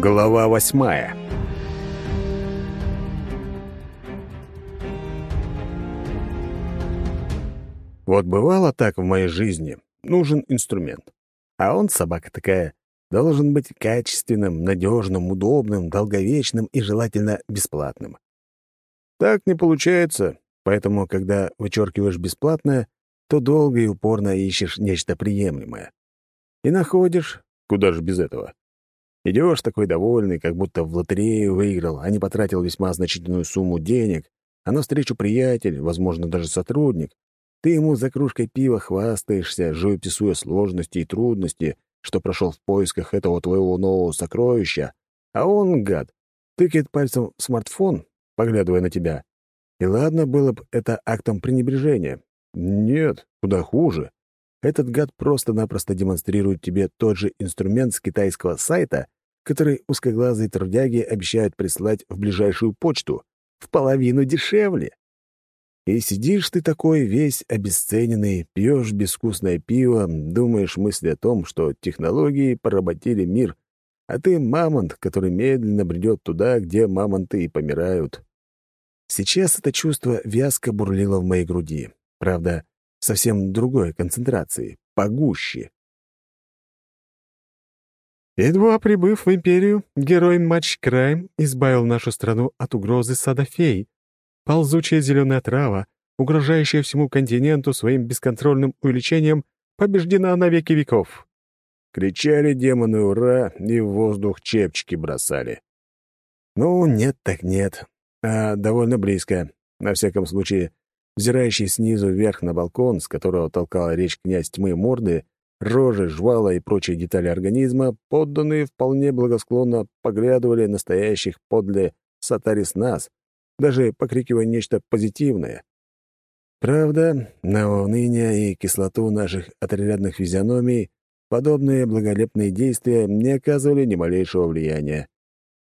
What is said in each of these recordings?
Глава восьмая Вот бывало так в моей жизни. Нужен инструмент. А он, собака такая, должен быть качественным, надежным, удобным, долговечным и желательно бесплатным. Так не получается, поэтому, когда вычеркиваешь бесплатное, то долго и упорно ищешь нечто приемлемое. И находишь, куда же без этого. Идешь такой довольный, как будто в лотерею выиграл, а не потратил весьма значительную сумму денег, а навстречу приятель, возможно, даже сотрудник, ты ему за кружкой пива хвастаешься, живописуя сложности и трудности, что прошел в поисках этого твоего нового сокровища, а он, гад, тыкает пальцем в смартфон, поглядывая на тебя. И ладно было бы это актом пренебрежения. Нет, куда хуже. Этот гад просто-напросто демонстрирует тебе тот же инструмент с китайского сайта, который узкоглазые трудяги обещают прислать в ближайшую почту, в половину дешевле. И сидишь ты такой весь обесцененный, пьешь безвкусное пиво, думаешь мысли о том, что технологии поработили мир, а ты мамонт, который медленно бредет туда, где мамонты и помирают. Сейчас это чувство вязко бурлило в моей груди. Правда, совсем другой концентрации, погуще. Едва прибыв в Империю, герой Матч Крайм избавил нашу страну от угрозы садафей, Ползучая зеленая трава, угрожающая всему континенту своим бесконтрольным увеличением, побеждена на веки веков. Кричали демоны «Ура!» и в воздух чепчики бросали. Ну, нет так нет. А довольно близко. На всяком случае, взирающий снизу вверх на балкон, с которого толкала речь князь тьмы морды, рожи, жвала и прочие детали организма, подданные вполне благосклонно поглядывали настоящих подле сатарис нас, даже покрикивая нечто позитивное. Правда, на уныние и кислоту наших отрядных физиономий подобные благолепные действия не оказывали ни малейшего влияния.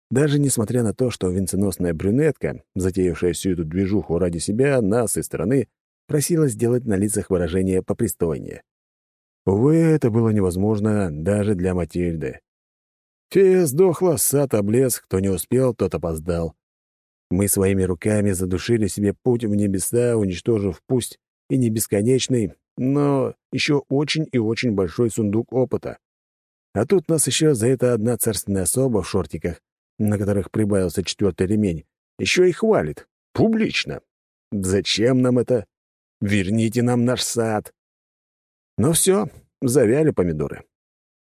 Даже несмотря на то, что венценосная брюнетка, затеявшая всю эту движуху ради себя, нас и страны, просила сделать на лицах выражение попристойнее. Увы, это было невозможно даже для Матильды. Фея сдохла, сад облез, кто не успел, тот опоздал. Мы своими руками задушили себе путь в небеса, уничтожив пусть и не бесконечный, но еще очень и очень большой сундук опыта. А тут нас еще за это одна царственная особа в шортиках, на которых прибавился четвертый ремень, еще и хвалит. Публично. Зачем нам это? Верните нам наш сад. Но все, завяли помидоры.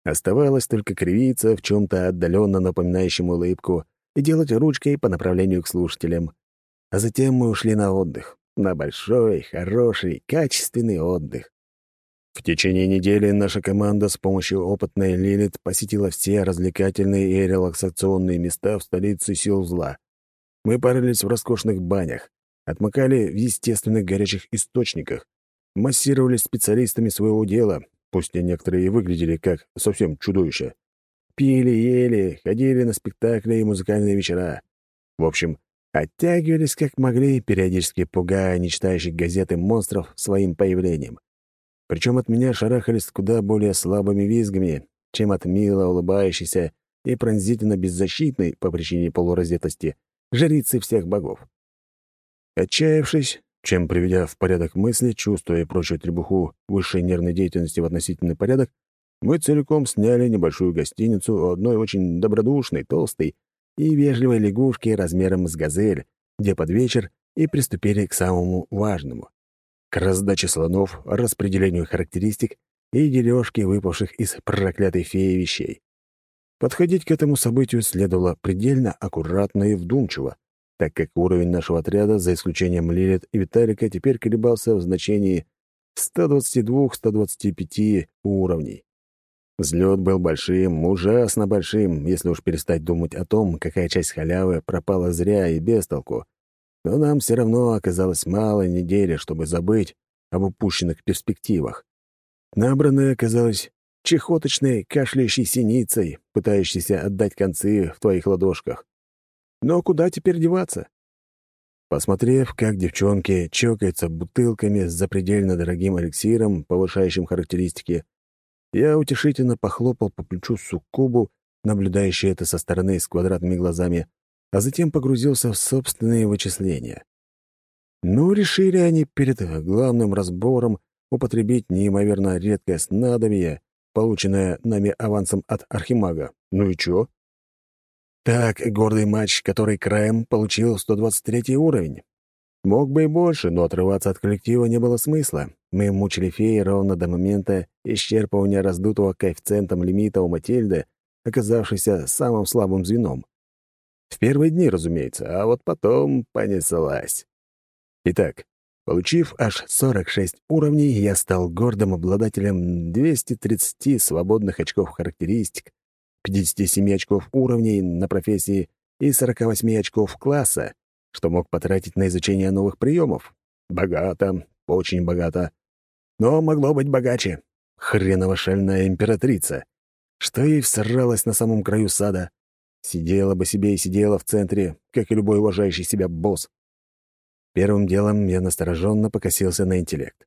Оставалось только кривиться в чем-то отдаленно напоминающем улыбку — и делать ручкой по направлению к слушателям. А затем мы ушли на отдых. На большой, хороший, качественный отдых. В течение недели наша команда с помощью опытной Лилит посетила все развлекательные и релаксационные места в столице сил зла. Мы парились в роскошных банях, отмокали в естественных горячих источниках, массировались специалистами своего дела, пусть и некоторые и выглядели как совсем чудовища. Пили, ели, ходили на спектакли и музыкальные вечера. В общем, оттягивались как могли, периодически пугая нечитающих газеты монстров своим появлением. Причем от меня шарахались куда более слабыми визгами, чем от мило улыбающейся и пронзительно беззащитной по причине полураздетости жрицы всех богов. Отчаявшись, чем приведя в порядок мысли, чувствуя и прочую требуху высшей нервной деятельности в относительный порядок, мы целиком сняли небольшую гостиницу у одной очень добродушной, толстой и вежливой лягушки размером с газель, где под вечер и приступили к самому важному — к раздаче слонов, распределению характеристик и дележке выпавших из проклятой феи вещей. Подходить к этому событию следовало предельно аккуратно и вдумчиво, так как уровень нашего отряда, за исключением Лилит и Виталика, теперь колебался в значении 122-125 уровней. Взлет был большим, ужасно большим, если уж перестать думать о том, какая часть халявы пропала зря и без толку. Но нам все равно оказалось мало недели, чтобы забыть об упущенных перспективах. Набранное оказалось чехоточной, кашляющей синицей, пытающейся отдать концы в твоих ладошках. Но куда теперь деваться? Посмотрев, как девчонки чокаются бутылками с запредельно дорогим эликсиром, повышающим характеристики, я утешительно похлопал по плечу суккубу, наблюдающий это со стороны с квадратными глазами, а затем погрузился в собственные вычисления. Ну, решили они перед главным разбором употребить неимоверно редкое снадобье, полученное нами авансом от Архимага. Ну и чё? Так, гордый матч, который краем получил 123 уровень. Мог бы и больше, но отрываться от коллектива не было смысла. Мы мучили феи ровно до момента исчерпывания раздутого коэффициентом лимита у Матильды, оказавшейся самым слабым звеном. В первые дни, разумеется, а вот потом понеслась. Итак, получив аж 46 уровней, я стал гордым обладателем 230 свободных очков характеристик, 57 очков уровней на профессии и 48 очков класса, что мог потратить на изучение новых приемов. Богато, очень богато. Но могло быть богаче. Хренова шальная императрица. Что ей всралась на самом краю сада. Сидела бы себе и сидела в центре, как и любой уважающий себя босс. Первым делом я настороженно покосился на интеллект.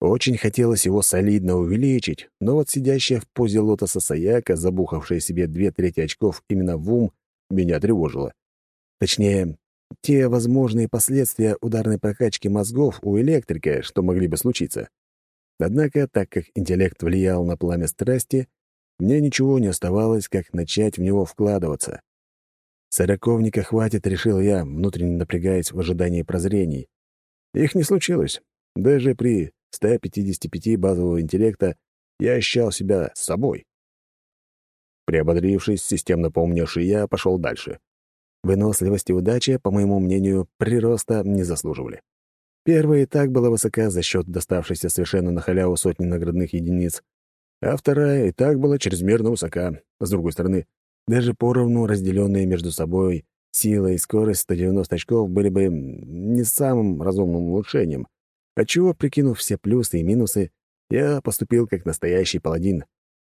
Очень хотелось его солидно увеличить, но вот сидящая в позе лотоса Саяка, забухавшая себе две трети очков именно в ум, меня тревожило. Точнее, те возможные последствия ударной прокачки мозгов у электрика, что могли бы случиться. Однако, так как интеллект влиял на пламя страсти, мне ничего не оставалось, как начать в него вкладываться. Сороковника хватит, решил я, внутренне напрягаясь в ожидании прозрений. Их не случилось. Даже при 155 базового интеллекта я ощущал себя собой. Приободрившись, системно помнивший я пошел дальше. Выносливость и удача, по моему мнению, прироста не заслуживали. Первая и так была высока за счет доставшейся совершенно на халяву сотни наградных единиц, а вторая и так была чрезмерно высока. С другой стороны, даже поровну разделенные между собой сила и скорость 190 очков были бы не самым разумным улучшением, отчего, прикинув все плюсы и минусы, я поступил как настоящий паладин,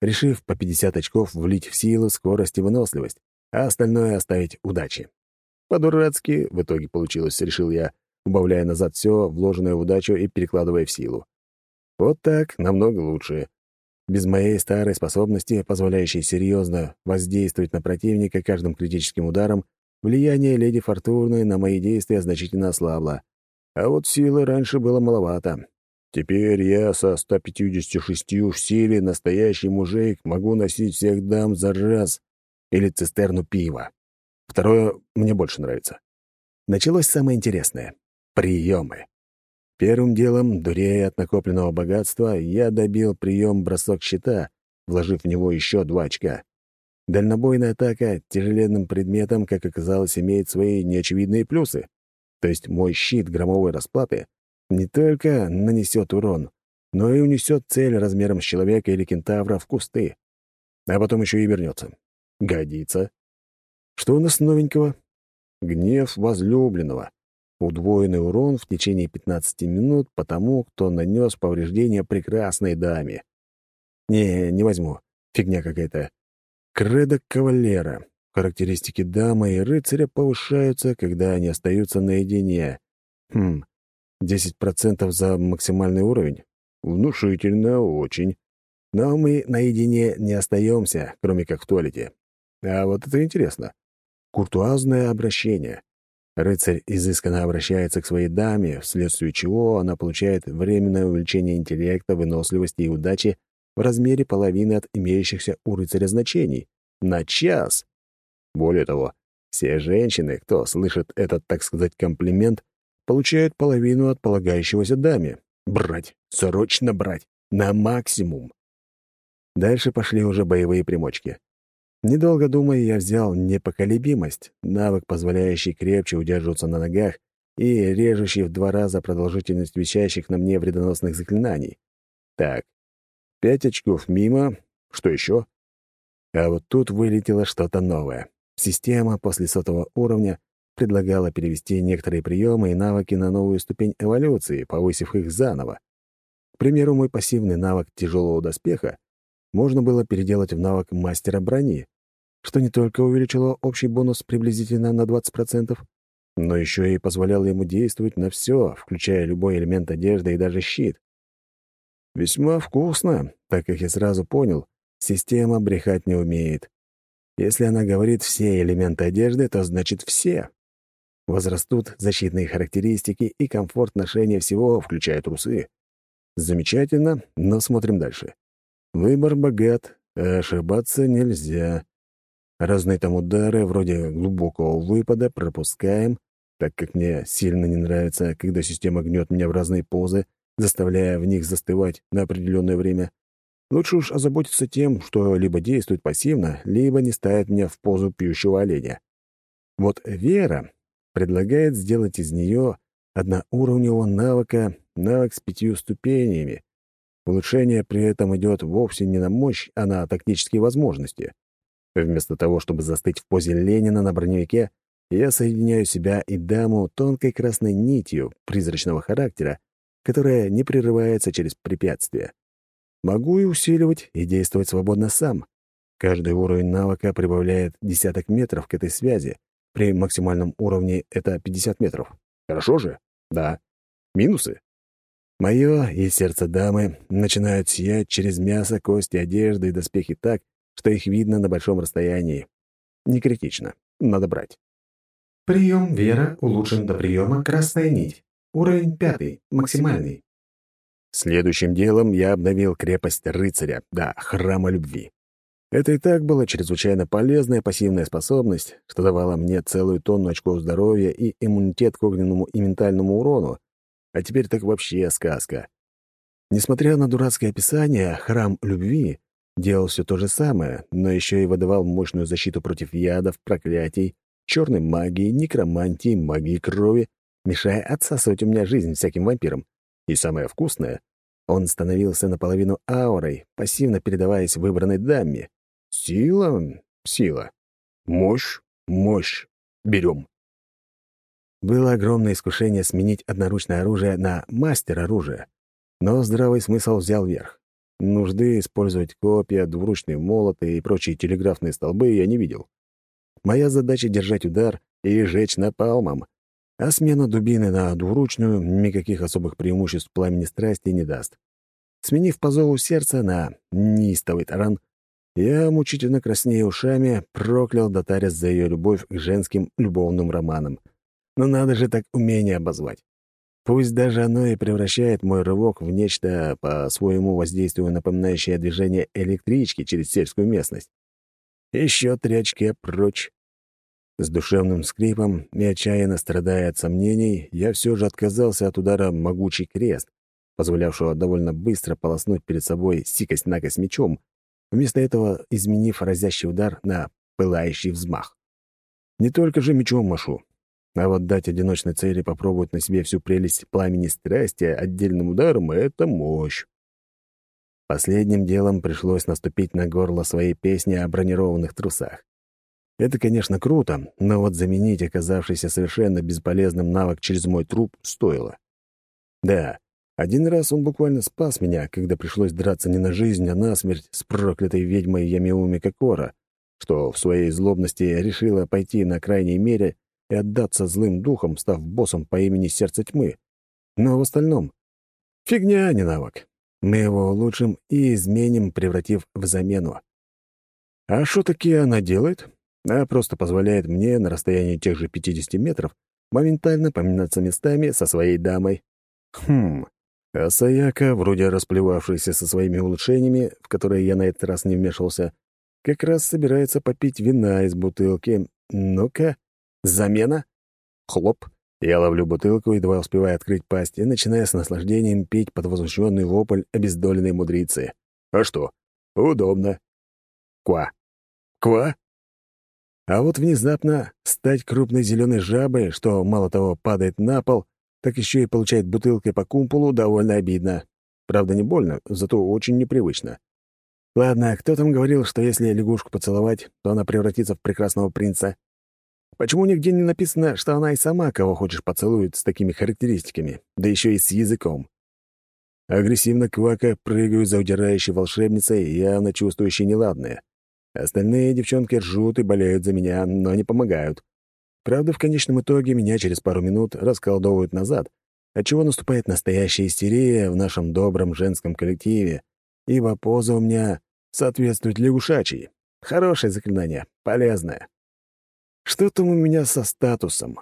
решив по 50 очков влить в силу, скорость и выносливость, а остальное оставить удаче. По-дурацки в итоге получилось, решил я, убавляя назад все, вложенное в удачу и перекладывая в силу. Вот так намного лучше. Без моей старой способности, позволяющей серьезно воздействовать на противника каждым критическим ударом, влияние леди Фортуны на мои действия значительно ослабло. А вот силы раньше было маловато. Теперь я со 156 в силе настоящий мужик могу носить всех дам за раз или цистерну пива. Второе мне больше нравится. Началось самое интересное — приемы. Первым делом, дурея от накопленного богатства, я добил прием бросок щита, вложив в него еще два очка. Дальнобойная атака тяжеленным предметом, как оказалось, имеет свои неочевидные плюсы. То есть мой щит громовой расплаты не только нанесет урон, но и унесет цель размером с человека или кентавра в кусты, а потом еще и вернется. Годится. Что у нас новенького? Гнев возлюбленного удвоенный урон в течение 15 минут по тому, кто нанес повреждение прекрасной даме. Не, не возьму. Фигня какая-то. Кредо кавалера. Характеристики дамы и рыцаря повышаются, когда они остаются наедине. Хм, 10% за максимальный уровень? Внушительно очень. Но мы наедине не остаемся, кроме как в туалете. А вот это интересно. Куртуазное обращение. Рыцарь изысканно обращается к своей даме, вследствие чего она получает временное увеличение интеллекта, выносливости и удачи в размере половины от имеющихся у рыцаря значений. На час! Более того, все женщины, кто слышит этот, так сказать, комплимент, получают половину от полагающегося даме. Брать, срочно брать, на максимум. Дальше пошли уже боевые примочки. Недолго думая, я взял непоколебимость, навык, позволяющий крепче удерживаться на ногах и режущий в два раза продолжительность вещающих на мне вредоносных заклинаний. Так, пять очков мимо. Что еще? А вот тут вылетело что-то новое. Система после сотого уровня предлагала перевести некоторые приемы и навыки на новую ступень эволюции, повысив их заново. К примеру, мой пассивный навык тяжелого доспеха можно было переделать в навык мастера брони, что не только увеличило общий бонус приблизительно на 20%, но еще и позволяло ему действовать на все, включая любой элемент одежды и даже щит. Весьма вкусно, так как я сразу понял, система брехать не умеет. Если она говорит «все элементы одежды», то значит «все». Возрастут защитные характеристики и комфорт ношения всего, включая трусы. Замечательно, но смотрим дальше. Выбор богат, а ошибаться нельзя. Разные там удары, вроде глубокого выпада, пропускаем, так как мне сильно не нравится, когда система гнет меня в разные позы, заставляя в них застывать на определенное время. Лучше уж озаботиться тем, что либо действует пассивно, либо не ставит меня в позу пьющего оленя. Вот Вера предлагает сделать из нее одноуровневого навыка навык с пятью ступенями. Улучшение при этом идет вовсе не на мощь, а на тактические возможности. Вместо того, чтобы застыть в позе Ленина на броневике, я соединяю себя и даму тонкой красной нитью призрачного характера, которая не прерывается через препятствия. Могу и усиливать, и действовать свободно сам. Каждый уровень навыка прибавляет десяток метров к этой связи. При максимальном уровне это 50 метров. Хорошо же? Да. Минусы? Мое и сердце дамы начинают сиять через мясо, кости, одежды и доспехи так, что их видно на большом расстоянии. Не критично. Надо брать. Прием Вера улучшен до приема «Красная нить». Уровень пятый, максимальный. Следующим делом я обновил крепость рыцаря, да, храма любви. Это и так была чрезвычайно полезная пассивная способность, что давала мне целую тонну очков здоровья и иммунитет к огненному и ментальному урону, а теперь так вообще сказка. Несмотря на дурацкое описание, храм любви делал все то же самое, но еще и выдавал мощную защиту против ядов, проклятий, черной магии, некромантии, магии крови, мешая отсасывать у меня жизнь всяким вампирам. И самое вкусное, он становился наполовину аурой, пассивно передаваясь выбранной даме. Сила? Сила. Мощь? Мощь. Берем. Было огромное искушение сменить одноручное оружие на мастер оружия, но здравый смысл взял верх. Нужды использовать копья, двуручные молоты и прочие телеграфные столбы я не видел. Моя задача — держать удар и жечь напалмом, а смена дубины на двуручную никаких особых преимуществ пламени страсти не даст. Сменив по зову сердца на неистовый таран, я, мучительно краснея ушами, проклял Датарис за ее любовь к женским любовным романам — но надо же так умение обозвать. Пусть даже оно и превращает мой рывок в нечто по своему воздействию напоминающее движение электрички через сельскую местность. Еще три очки прочь. С душевным скрипом и отчаянно страдая от сомнений, я все же отказался от удара могучий крест, позволявшего довольно быстро полоснуть перед собой сикость-накость мечом, вместо этого изменив разящий удар на пылающий взмах. Не только же мечом машу, а вот дать одиночной цели попробовать на себе всю прелесть пламени страсти отдельным ударом — это мощь. Последним делом пришлось наступить на горло своей песни о бронированных трусах. Это, конечно, круто, но вот заменить оказавшийся совершенно бесполезным навык через мой труп стоило. Да, один раз он буквально спас меня, когда пришлось драться не на жизнь, а на смерть с проклятой ведьмой Ямиуми Кокора, что в своей злобности решила пойти на крайней мере и отдаться злым духом, став боссом по имени Сердце Тьмы. Но в остальном — фигня, а не навык. Мы его улучшим и изменим, превратив в замену. А что таки она делает? А просто позволяет мне на расстоянии тех же 50 метров моментально поменяться местами со своей дамой. Хм, а Саяка, вроде расплевавшаяся со своими улучшениями, в которые я на этот раз не вмешивался, как раз собирается попить вина из бутылки. Ну-ка, Замена? Хлоп. Я ловлю бутылку, едва успевая открыть пасть, и начиная с наслаждением пить под возмущенный вопль обездоленной мудрицы. А что? Удобно. Ква. Ква? А вот внезапно стать крупной зеленой жабой, что мало того падает на пол, так еще и получает бутылкой по кумполу, довольно обидно. Правда, не больно, зато очень непривычно. Ладно, кто там говорил, что если лягушку поцеловать, то она превратится в прекрасного принца? Почему нигде не написано, что она и сама кого хочешь поцелует с такими характеристиками, да еще и с языком? Агрессивно квака прыгаю за удирающей волшебницей, явно чувствующей неладное. Остальные девчонки ржут и болеют за меня, но не помогают. Правда, в конечном итоге меня через пару минут расколдовывают назад, отчего наступает настоящая истерия в нашем добром женском коллективе, ибо поза у меня соответствует лягушачьей. Хорошее заклинание, полезное. Что там у меня со статусом?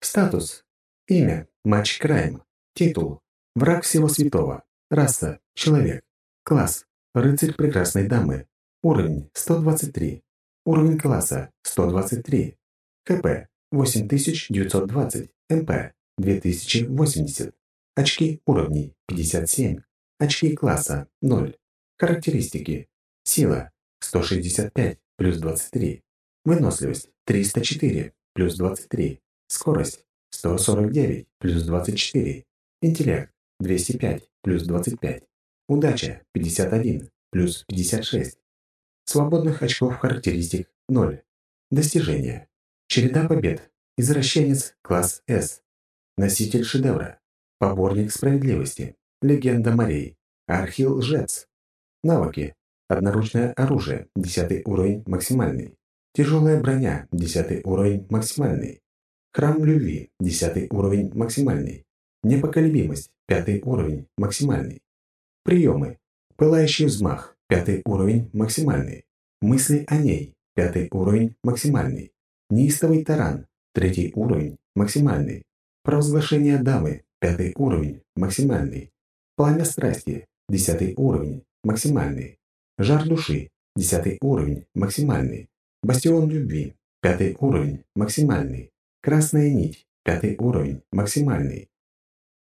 Статус. Имя. Матч Крайм. Титул. Враг всего святого. Раса. Человек. Класс. Рыцарь прекрасной дамы. Уровень 123. Уровень класса 123. КП 8920. МП 2080. Очки уровней 57. Очки класса 0. Характеристики. Сила 165 плюс 23. Выносливость 304 плюс 23. Скорость 149 плюс 24. Интеллект 205 плюс 25. Удача 51 плюс 56. Свободных очков характеристик 0. Достижения. Череда побед. Извращенец класс С. Носитель шедевра. Поборник справедливости. Легенда морей. Архил-лжец. Навыки. Одноручное оружие. 10 уровень максимальный. Тяжелая броня. 10 уровень максимальный. Храм любви. 10 уровень максимальный. Непоколебимость. 5 уровень максимальный. Приемы. Пылающий взмах. 5 уровень максимальный. Мысли о ней. 5 уровень максимальный. Неистовый таран. 3 уровень максимальный. Провозглашение дамы. 5 уровень максимальный. Пламя страсти. 10 уровень максимальный. Жар души. 10 уровень максимальный. Бастион любви. 5 уровень максимальный. Красная нить. 5 уровень максимальный.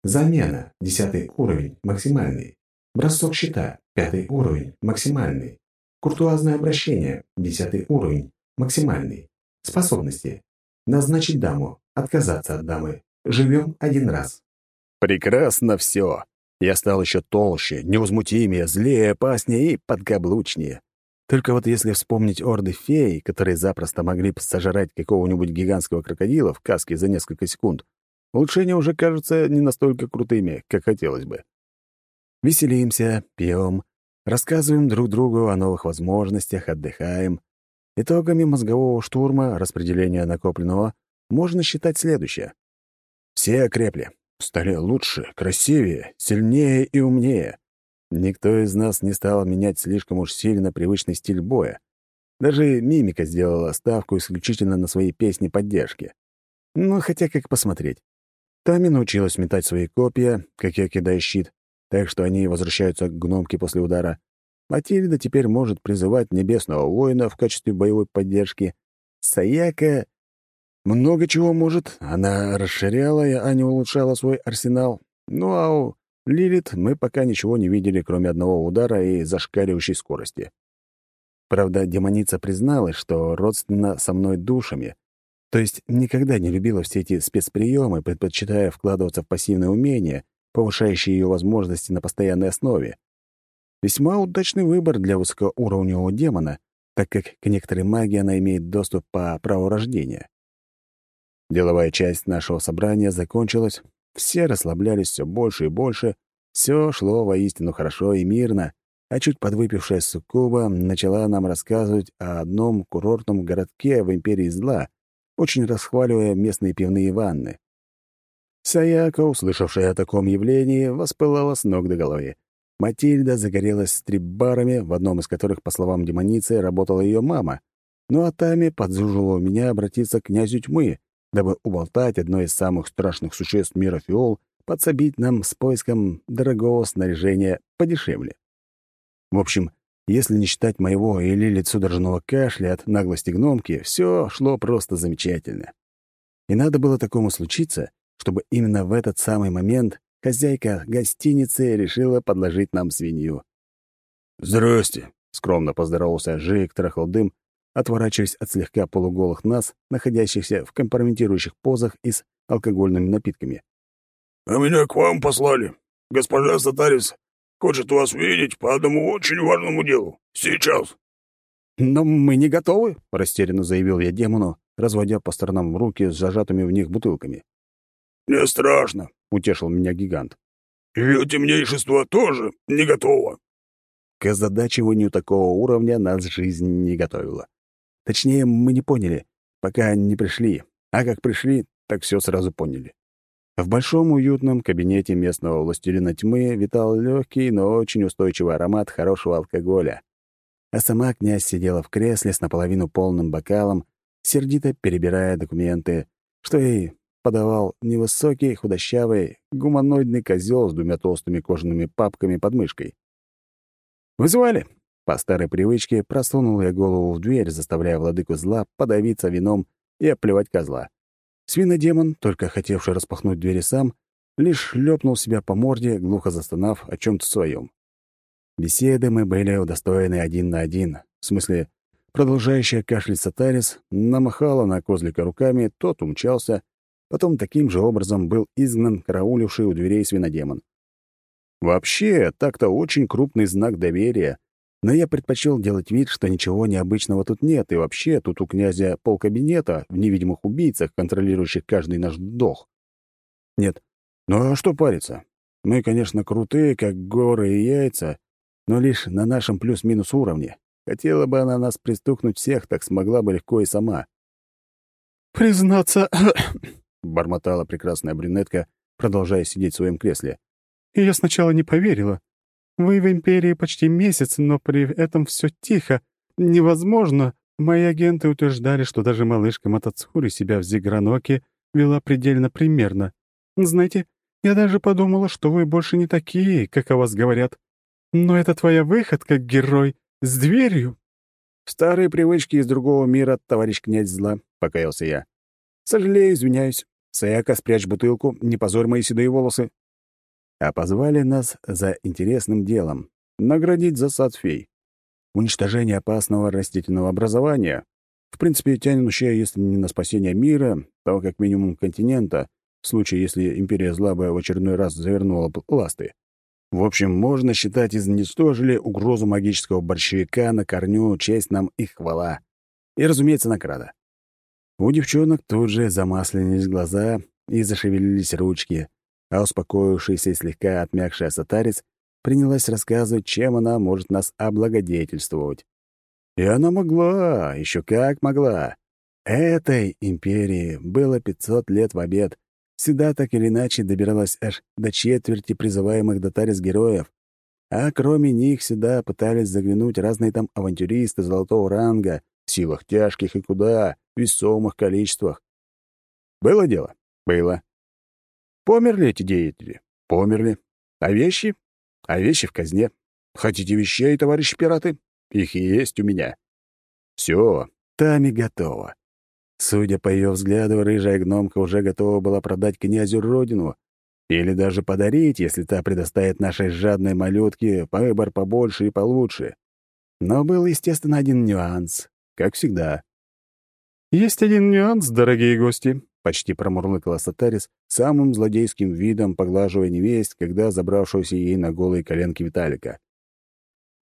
Замена. 10 уровень максимальный. Бросок щита. 5 уровень максимальный. Куртуазное обращение. 10 уровень максимальный. Способности. Назначить даму. Отказаться от дамы. Живем один раз. Прекрасно все. Я стал еще толще, невозмутимее, злее, опаснее и подкаблучнее. Только вот если вспомнить орды фей, которые запросто могли сожрать какого-нибудь гигантского крокодила в каске за несколько секунд, улучшения уже кажутся не настолько крутыми, как хотелось бы. Веселимся, пьем, рассказываем друг другу о новых возможностях, отдыхаем. Итогами мозгового штурма, распределения накопленного, можно считать следующее. Все окрепли, стали лучше, красивее, сильнее и умнее. Никто из нас не стал менять слишком уж сильно привычный стиль боя. Даже мимика сделала ставку исключительно на свои песни поддержки. Ну, хотя как посмотреть. Тами научилась метать свои копья, как я кидаю щит, так что они возвращаются к гномке после удара. Матильда теперь может призывать небесного воина в качестве боевой поддержки. Саяка много чего может. Она расширяла, а не улучшала свой арсенал. Ну а у Лилит мы пока ничего не видели, кроме одного удара и зашкаливающей скорости. Правда, демоница призналась, что родственна со мной душами, то есть никогда не любила все эти спецприемы, предпочитая вкладываться в пассивные умения, повышающие ее возможности на постоянной основе. Весьма удачный выбор для высокоуровневого демона, так как к некоторой магии она имеет доступ по праву рождения. Деловая часть нашего собрания закончилась, все расслаблялись все больше и больше, все шло воистину хорошо и мирно, а чуть подвыпившая суккуба начала нам рассказывать о одном курортном городке в Империи Зла, очень расхваливая местные пивные ванны. Саяка, услышавшая о таком явлении, воспылала с ног до головы. Матильда загорелась стрип-барами, в одном из которых, по словам демоницы, работала ее мама. Ну а Тами подзуживала меня обратиться к князю тьмы, дабы уболтать одно из самых страшных существ мира Фиол подсобить нам с поиском дорогого снаряжения подешевле. В общем, если не считать моего или лицу дрожного кашля от наглости гномки, все шло просто замечательно. И надо было такому случиться, чтобы именно в этот самый момент хозяйка гостиницы решила подложить нам свинью. «Здрасте!» — скромно поздоровался Жик Трахалдым отворачиваясь от слегка полуголых нас, находящихся в компрометирующих позах и с алкогольными напитками. «А меня к вам послали. Госпожа Сатарис хочет вас видеть по одному очень важному делу. Сейчас». «Но мы не готовы», — растерянно заявил я демону, разводя по сторонам руки с зажатыми в них бутылками. «Не страшно», — утешил меня гигант. «Ее темнейшество тоже не готово». К озадачиванию такого уровня нас жизнь не готовила. Точнее, мы не поняли, пока не пришли. А как пришли, так все сразу поняли. В большом уютном кабинете местного властелина тьмы витал легкий, но очень устойчивый аромат хорошего алкоголя. а сама князь сидела в кресле с наполовину полным бокалом, сердито перебирая документы, что ей подавал невысокий, худощавый, гуманоидный козел с двумя толстыми кожаными папками под мышкой. «Вызывали?» По старой привычке просунул я голову в дверь, заставляя владыку зла подавиться вином и оплевать козла. Свинодемон, только хотевший распахнуть двери сам, лишь шлепнул себя по морде, глухо застонав о чем то своем. Беседы мы были удостоены один на один. В смысле, продолжающая кашлять Сатарис намахала на козлика руками, тот умчался, потом таким же образом был изгнан карауливший у дверей свинодемон. Вообще, так-то очень крупный знак доверия, но я предпочел делать вид, что ничего необычного тут нет, и вообще тут у князя полкабинета в невидимых убийцах, контролирующих каждый наш вдох. Нет, ну а что париться? Мы, конечно, крутые, как горы и яйца, но лишь на нашем плюс-минус уровне. Хотела бы она нас пристукнуть всех, так смогла бы легко и сама. «Признаться...» — бормотала прекрасная брюнетка, продолжая сидеть в своем кресле. «Я сначала не поверила. Вы в Империи почти месяц, но при этом все тихо. Невозможно. Мои агенты утверждали, что даже малышка Матацури себя в Зиграноке вела предельно примерно. Знаете, я даже подумала, что вы больше не такие, как о вас говорят. Но это твоя выходка, герой, с дверью. Старые привычки из другого мира, товарищ князь зла, покаялся я. Сожалею, извиняюсь. Саяка, спрячь бутылку, не позорь мои седые волосы а позвали нас за интересным делом — наградить за сад фей. Уничтожение опасного растительного образования, в принципе, тянущее, если не на спасение мира, то как минимум континента, в случае, если Империя Зла в очередной раз завернула ласты. В общем, можно считать, изничтожили угрозу магического борщевика на корню, честь нам и хвала. И, разумеется, награда. У девчонок тут же замаслились глаза и зашевелились ручки — а успокоившийся и слегка отмякшая сатарец принялась рассказывать, чем она может нас облагодетельствовать. И она могла, еще как могла. Этой империи было 500 лет в обед. Сюда так или иначе добиралась аж до четверти призываемых дотарис героев. А кроме них сюда пытались заглянуть разные там авантюристы золотого ранга, в силах тяжких и куда, весомых количествах. Было дело? Было. Померли эти деятели? Померли. А вещи? А вещи в казне. Хотите вещей, товарищи пираты? Их есть у меня. Все, Тами готова. Судя по ее взгляду, рыжая гномка уже готова была продать князю родину или даже подарить, если та предоставит нашей жадной малютке выбор побольше и получше. Но был, естественно, один нюанс, как всегда. «Есть один нюанс, дорогие гости», — почти промурлыкала Сатарис, самым злодейским видом поглаживая невесть, когда забравшуюся ей на голые коленки Виталика.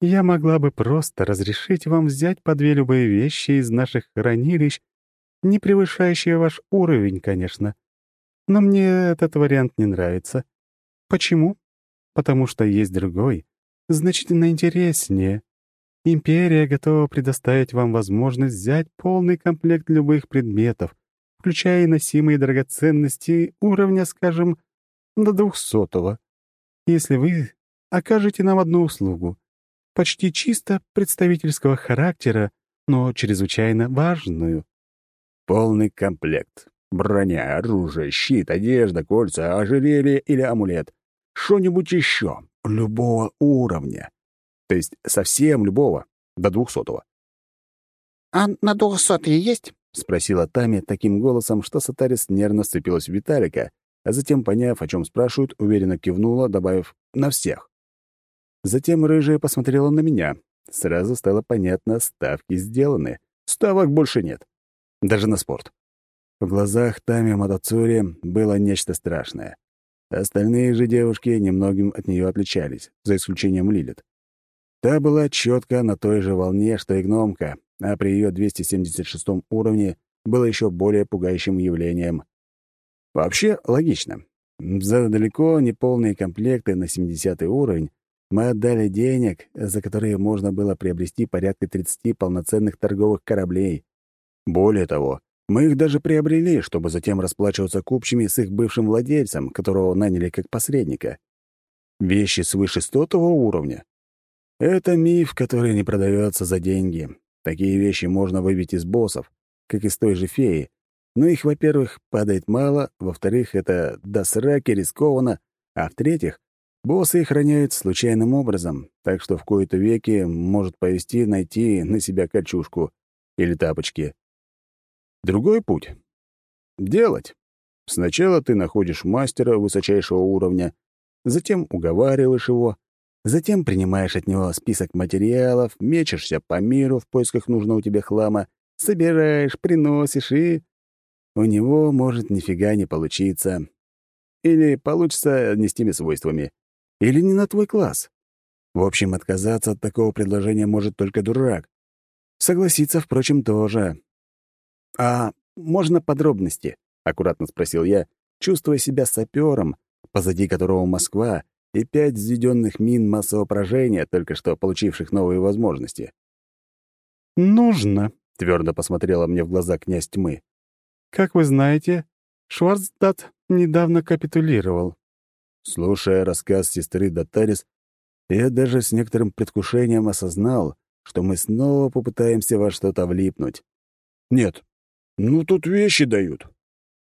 «Я могла бы просто разрешить вам взять по две любые вещи из наших хранилищ, не превышающие ваш уровень, конечно. Но мне этот вариант не нравится. Почему? Потому что есть другой, значительно интереснее. Империя готова предоставить вам возможность взять полный комплект любых предметов, включая носимые драгоценности уровня, скажем, до двухсотого, если вы окажете нам одну услугу, почти чисто представительского характера, но чрезвычайно важную. Полный комплект. Броня, оружие, щит, одежда, кольца, ожерелье или амулет. Что-нибудь еще, любого уровня. То есть совсем любого, до двухсотого. «А на двухсотые есть?» — спросила Тами таким голосом, что Сатарис нервно сцепилась в Виталика, а затем, поняв, о чем спрашивают, уверенно кивнула, добавив «на всех». Затем рыжая посмотрела на меня. Сразу стало понятно, ставки сделаны. Ставок больше нет. Даже на спорт. В глазах Тами Матацури было нечто страшное. Остальные же девушки немногим от нее отличались, за исключением Лилит. Та была четко на той же волне, что и гномка, а при ее 276 уровне было еще более пугающим явлением. Вообще логично. За далеко не полные комплекты на 70 уровень мы отдали денег, за которые можно было приобрести порядка 30 полноценных торговых кораблей. Более того, мы их даже приобрели, чтобы затем расплачиваться купчими с их бывшим владельцем, которого наняли как посредника. Вещи свыше сотого уровня. Это миф, который не продается за деньги. Такие вещи можно выбить из боссов, как из той же феи. Но их, во-первых, падает мало, во-вторых, это до сраки рискованно, а в-третьих, боссы их роняют случайным образом, так что в кои-то веки может повести найти на себя качушку или тапочки. Другой путь — делать. Сначала ты находишь мастера высочайшего уровня, затем уговариваешь его, затем принимаешь от него список материалов, мечешься по миру в поисках нужного тебе хлама, собираешь, приносишь и... У него может нифига не получиться. Или получится не с теми свойствами. Или не на твой класс. В общем, отказаться от такого предложения может только дурак. Согласиться, впрочем, тоже. «А можно подробности?» — аккуратно спросил я, чувствуя себя сапером, позади которого Москва и пять взведенных мин массового поражения, только что получивших новые возможности. «Нужно», — твердо посмотрела мне в глаза князь тьмы. «Как вы знаете, Шварцдат недавно капитулировал». Слушая рассказ сестры Датарис, я даже с некоторым предвкушением осознал, что мы снова попытаемся во что-то влипнуть. Нет, ну тут вещи дают.